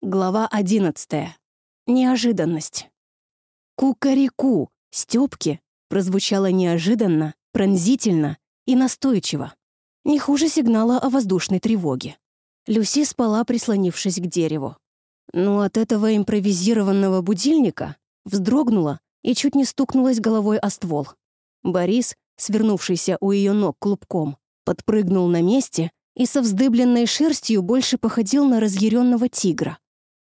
Глава одиннадцатая. Неожиданность. «Кукареку» Стёпки прозвучало неожиданно, пронзительно и настойчиво. Не хуже сигнала о воздушной тревоге. Люси спала, прислонившись к дереву. Но от этого импровизированного будильника вздрогнула и чуть не стукнулась головой о ствол. Борис, свернувшийся у ее ног клубком, подпрыгнул на месте и со вздыбленной шерстью больше походил на разъяренного тигра.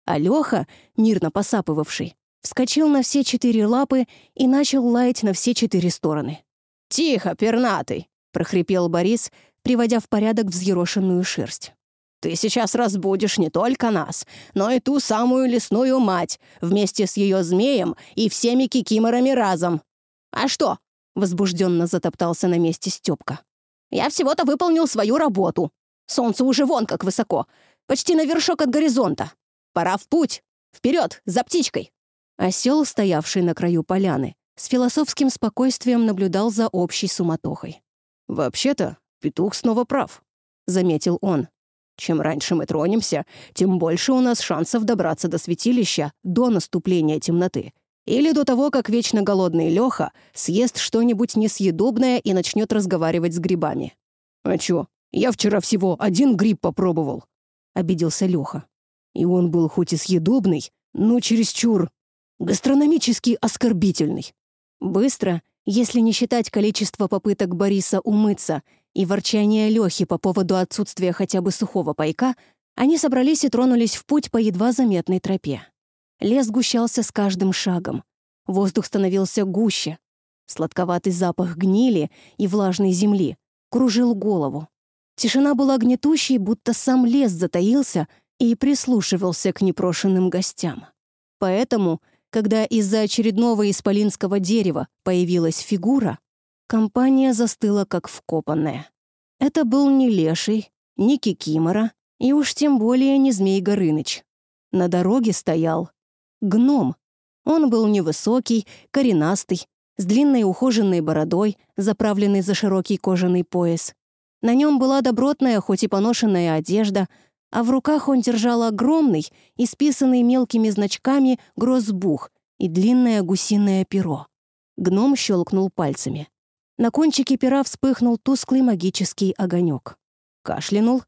А Лёха, мирно посапывавший, вскочил на все четыре лапы и начал лаять на все четыре стороны. «Тихо, пернатый!» — прохрипел Борис, приводя в порядок взъерошенную шерсть. «Ты сейчас разбудишь не только нас, но и ту самую лесную мать, вместе с ее змеем и всеми кикиморами разом. А что?» — возбужденно затоптался на месте Степка. «Я всего-то выполнил свою работу. Солнце уже вон как высоко, почти на вершок от горизонта. Пора в путь! Вперед, за птичкой!» Осел, стоявший на краю поляны, с философским спокойствием наблюдал за общей суматохой. «Вообще-то, петух снова прав», — заметил он. «Чем раньше мы тронемся, тем больше у нас шансов добраться до святилища до наступления темноты. Или до того, как вечно голодный Леха съест что-нибудь несъедобное и начнет разговаривать с грибами». «А чё, я вчера всего один гриб попробовал», — обиделся Леха. И он был хоть и съедобный, но чересчур гастрономически оскорбительный. Быстро, если не считать количество попыток Бориса умыться и ворчания Лёхи по поводу отсутствия хотя бы сухого пайка, они собрались и тронулись в путь по едва заметной тропе. Лес сгущался с каждым шагом. Воздух становился гуще. Сладковатый запах гнили и влажной земли кружил голову. Тишина была гнетущей, будто сам лес затаился и прислушивался к непрошенным гостям. Поэтому, когда из-за очередного исполинского дерева появилась фигура, компания застыла как вкопанная. Это был не леший, не кикимора, и уж тем более не Змей Горыныч. На дороге стоял гном. Он был невысокий, коренастый, с длинной ухоженной бородой, заправленной за широкий кожаный пояс. На нем была добротная, хоть и поношенная одежда, а в руках он держал огромный, исписанный мелкими значками, грозбух и длинное гусиное перо. Гном щелкнул пальцами. На кончике пера вспыхнул тусклый магический огонек. Кашлянул,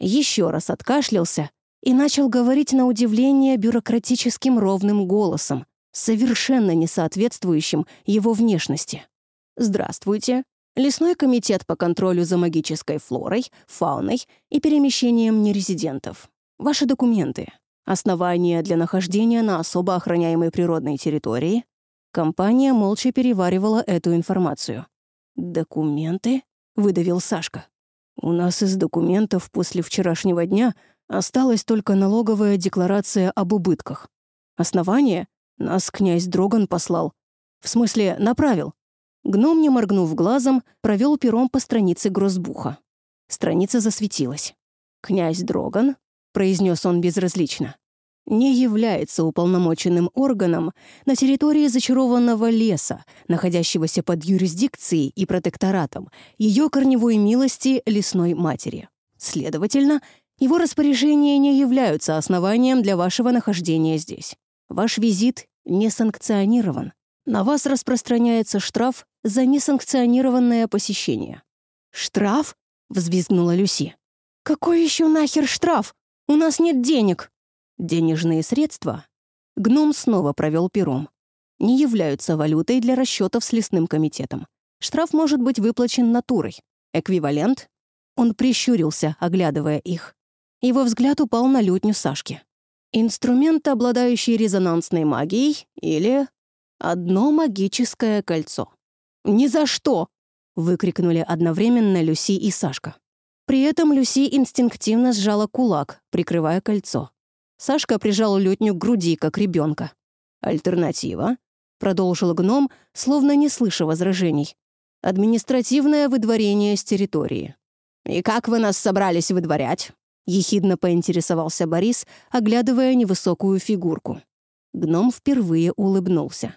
еще раз откашлялся и начал говорить на удивление бюрократическим ровным голосом, совершенно не соответствующим его внешности. «Здравствуйте. Лесной комитет по контролю за магической флорой, фауной и перемещением нерезидентов. Ваши документы. Основания для нахождения на особо охраняемой природной территории. Компания молча переваривала эту информацию. «Документы?» — выдавил Сашка. «У нас из документов после вчерашнего дня осталась только налоговая декларация об убытках. Основание нас князь Дроган послал. В смысле, направил. Гном, не моргнув глазом, провел пером по странице грозбуха. Страница засветилась. «Князь Дроган», — произнес он безразлично, «не является уполномоченным органом на территории зачарованного леса, находящегося под юрисдикцией и протекторатом ее корневой милости лесной матери. Следовательно, его распоряжения не являются основанием для вашего нахождения здесь. Ваш визит не санкционирован. На вас распространяется штраф за несанкционированное посещение». «Штраф?» — взвизгнула Люси. «Какой еще нахер штраф? У нас нет денег!» Денежные средства гном снова провел пером. Не являются валютой для расчетов с лесным комитетом. Штраф может быть выплачен натурой. Эквивалент? Он прищурился, оглядывая их. Его взгляд упал на лютню Сашки. Инструмент, обладающий резонансной магией, или одно магическое кольцо. «Ни за что!» — выкрикнули одновременно Люси и Сашка. При этом Люси инстинктивно сжала кулак, прикрывая кольцо. Сашка прижал лютню к груди, как ребенка. «Альтернатива?» — продолжил гном, словно не слыша возражений. «Административное выдворение с территории». «И как вы нас собрались выдворять?» — ехидно поинтересовался Борис, оглядывая невысокую фигурку. Гном впервые улыбнулся.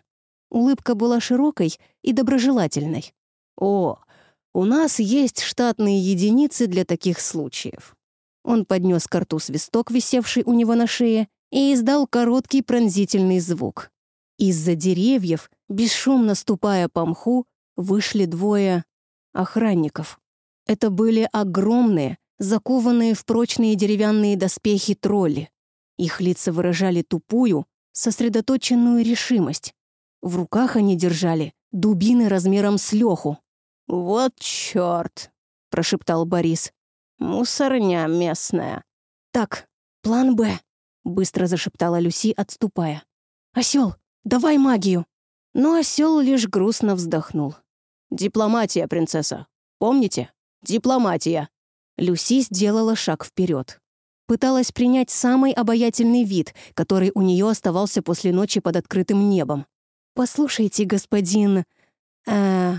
Улыбка была широкой и доброжелательной. «О, у нас есть штатные единицы для таких случаев». Он поднес к рту свисток, висевший у него на шее, и издал короткий пронзительный звук. Из-за деревьев, бесшумно ступая по мху, вышли двое охранников. Это были огромные, закованные в прочные деревянные доспехи тролли. Их лица выражали тупую, сосредоточенную решимость. В руках они держали дубины размером с лёху. «Вот чёрт!» — прошептал Борис. «Мусорня местная». «Так, план «Б», — быстро зашептала Люси, отступая. «Осёл, давай магию!» Но осёл лишь грустно вздохнул. «Дипломатия, принцесса. Помните? Дипломатия!» Люси сделала шаг вперед. Пыталась принять самый обаятельный вид, который у нее оставался после ночи под открытым небом. «Послушайте, господин... э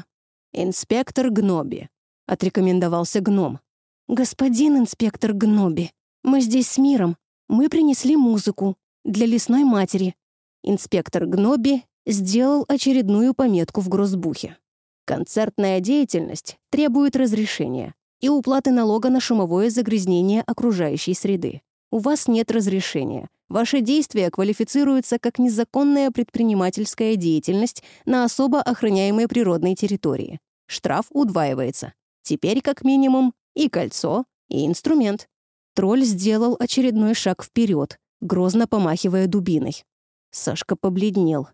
инспектор Гноби», — отрекомендовался гном. «Господин инспектор Гноби, мы здесь с миром. Мы принесли музыку для лесной матери». Инспектор Гноби сделал очередную пометку в грозбухе. «Концертная деятельность требует разрешения и уплаты налога на шумовое загрязнение окружающей среды. У вас нет разрешения. Ваши действия квалифицируются как незаконная предпринимательская деятельность на особо охраняемой природной территории. Штраф удваивается. Теперь, как минимум, и кольцо, и инструмент. Тролль сделал очередной шаг вперед, грозно помахивая дубиной. Сашка побледнел.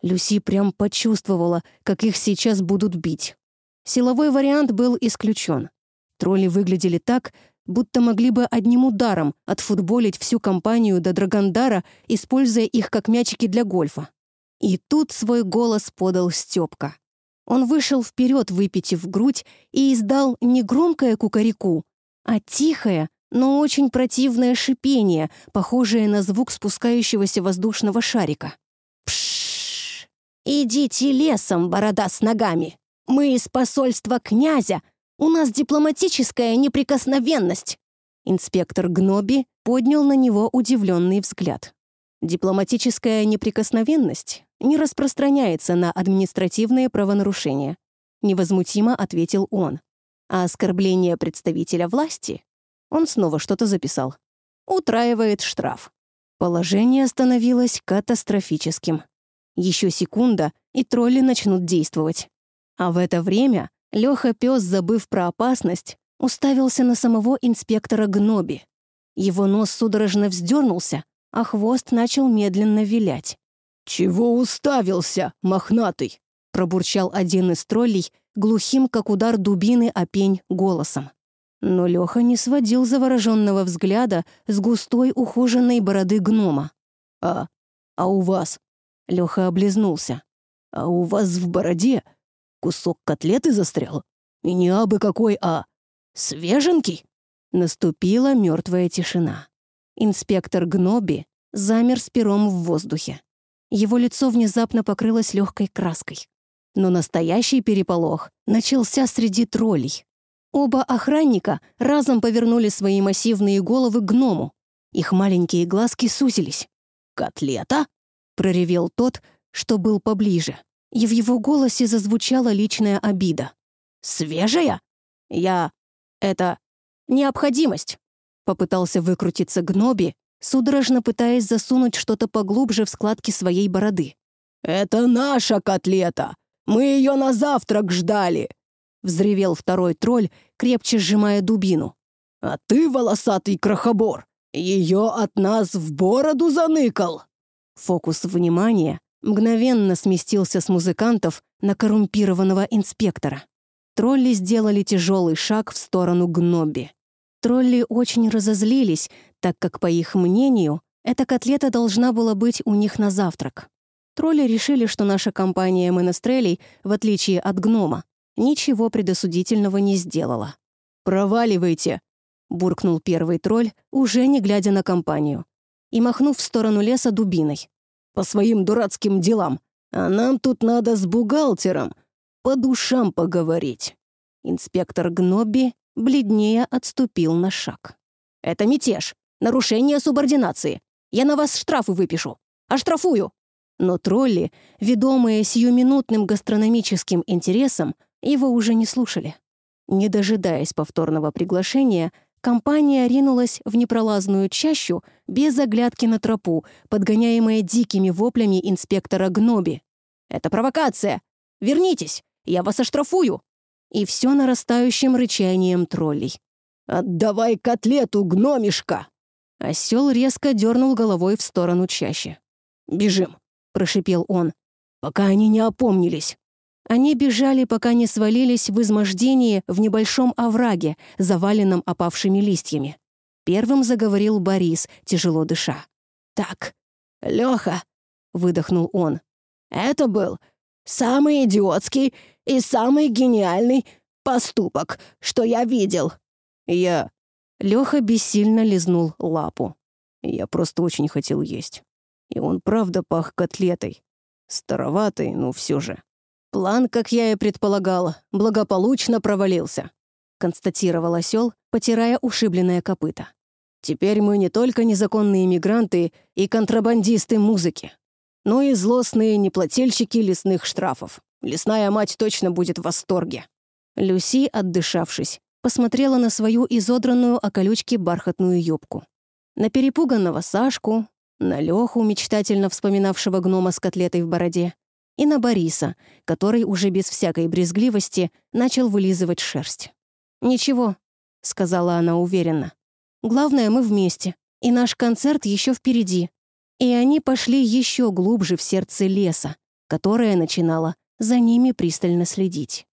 Люси прям почувствовала, как их сейчас будут бить. Силовой вариант был исключен. Тролли выглядели так, будто могли бы одним ударом отфутболить всю компанию до Драгондара, используя их как мячики для гольфа. И тут свой голос подал Степка. Он вышел вперед, выпитив грудь, и издал не громкое кукареку, а тихое, но очень противное шипение, похожее на звук спускающегося воздушного шарика. «Пшшш! Идите лесом, борода с ногами! Мы из посольства князя, у нас дипломатическая неприкосновенность!» Инспектор Гноби поднял на него удивленный взгляд. Дипломатическая неприкосновенность не распространяется на административные правонарушения, невозмутимо ответил он. А оскорбление представителя власти, он снова что-то записал, утраивает штраф. Положение становилось катастрофическим. Еще секунда, и тролли начнут действовать. А в это время Леха пес, забыв про опасность, уставился на самого инспектора Гноби. Его нос судорожно вздернулся, а хвост начал медленно вилять. «Чего уставился, мохнатый?» пробурчал один из троллей, глухим, как удар дубины о пень, голосом. Но Леха не сводил завороженного взгляда с густой ухоженной бороды гнома. «А, а у вас?» Леха облизнулся. «А у вас в бороде Кусок котлеты застрял? И не абы какой, а свеженький?» Наступила мертвая тишина. Инспектор Гноби замер с пером в воздухе. Его лицо внезапно покрылось легкой краской. Но настоящий переполох начался среди троллей. Оба охранника разом повернули свои массивные головы к гному. Их маленькие глазки сузились. «Котлета?» — проревел тот, что был поближе и в его голосе зазвучала личная обида. «Свежая? Я... Это... необходимость!» Попытался выкрутиться Гноби, судорожно пытаясь засунуть что-то поглубже в складки своей бороды. «Это наша котлета! Мы ее на завтрак ждали!» Взревел второй тролль, крепче сжимая дубину. «А ты, волосатый крохобор, ее от нас в бороду заныкал!» Фокус внимания мгновенно сместился с музыкантов на коррумпированного инспектора. Тролли сделали тяжелый шаг в сторону Гноби. Тролли очень разозлились, так как, по их мнению, эта котлета должна была быть у них на завтрак. Тролли решили, что наша компания Менестрелей, в отличие от гнома, ничего предосудительного не сделала. «Проваливайте!» — буркнул первый тролль, уже не глядя на компанию, и махнув в сторону леса дубиной по своим дурацким делам, а нам тут надо с бухгалтером по душам поговорить». Инспектор Гноби бледнее отступил на шаг. «Это мятеж, нарушение субординации. Я на вас штрафы выпишу. Оштрафую!» Но тролли, ведомые сиюминутным гастрономическим интересом, его уже не слушали. Не дожидаясь повторного приглашения, компания ринулась в непролазную чащу без оглядки на тропу, подгоняемая дикими воплями инспектора Гноби. «Это провокация! Вернитесь! Я вас оштрафую!» И все нарастающим рычанием троллей. «Отдавай котлету, гномишка!» Осел резко дернул головой в сторону чаще. «Бежим!» — прошипел он. «Пока они не опомнились!» Они бежали, пока не свалились в измождении в небольшом овраге, заваленном опавшими листьями. Первым заговорил Борис, тяжело дыша. «Так, Лёха!» — выдохнул он. «Это был самый идиотский и самый гениальный поступок, что я видел. Я... Лёха бессильно лизнул лапу. Я просто очень хотел есть. И он правда пах котлетой. Староватый, но все же. План, как я и предполагала, благополучно провалился, констатировал осел, потирая ушибленное копыто. Теперь мы не только незаконные мигранты и контрабандисты музыки, но и злостные неплательщики лесных штрафов. Лесная мать точно будет в восторге. Люси, отдышавшись, посмотрела на свою изодранную о колючке бархатную юбку. На перепуганного Сашку, на Леху, мечтательно вспоминавшего гнома с котлетой в бороде, и на Бориса, который уже без всякой брезгливости начал вылизывать шерсть. «Ничего», — сказала она уверенно. «Главное, мы вместе, и наш концерт еще впереди». И они пошли еще глубже в сердце леса, которое начинало за ними пристально следить.